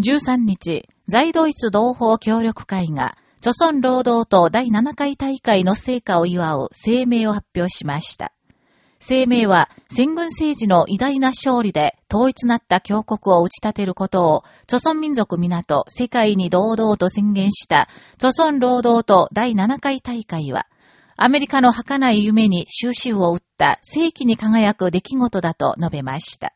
13日、在ドイツ同胞協力会が、著村労働党第7回大会の成果を祝う声明を発表しました。声明は、戦軍政治の偉大な勝利で統一なった強国を打ち立てることを、著村民族港世界に堂々と宣言した、著村労働党第7回大会は、アメリカの儚い夢に終止符を打った世紀に輝く出来事だと述べました。